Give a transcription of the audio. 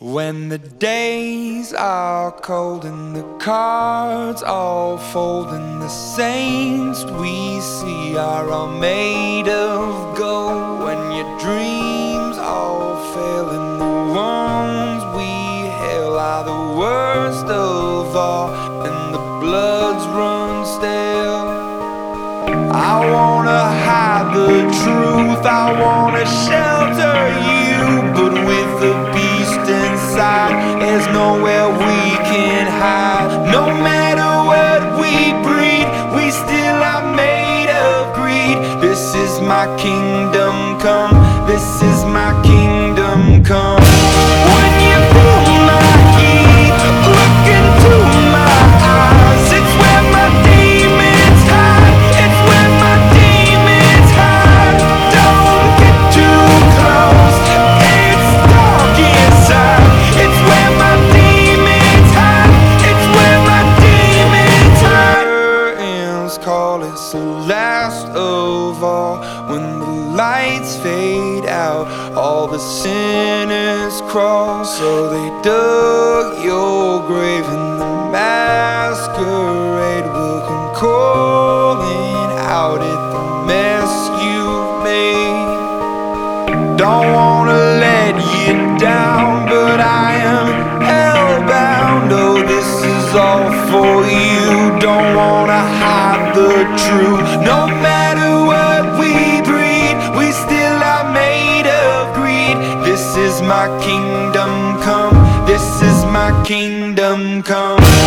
When the days are cold and the cards all fold and the saints we see are all made of gold. When your dreams all fail and the ones we hail are the worst of all and the bloods run stale I wanna hide the truth I wanna shelter you is my kingdom come. This is my kingdom come. Last of all. When the lights fade out all the sinners crawl. So they dug your grave and the masquerade will come calling out at the mess you've made. Don't wanna let you down but I am hellbound. Oh this is all for you don't wanna hide the truth no matter what we breed, we still are made of greed. This is my kingdom come. This is my kingdom come.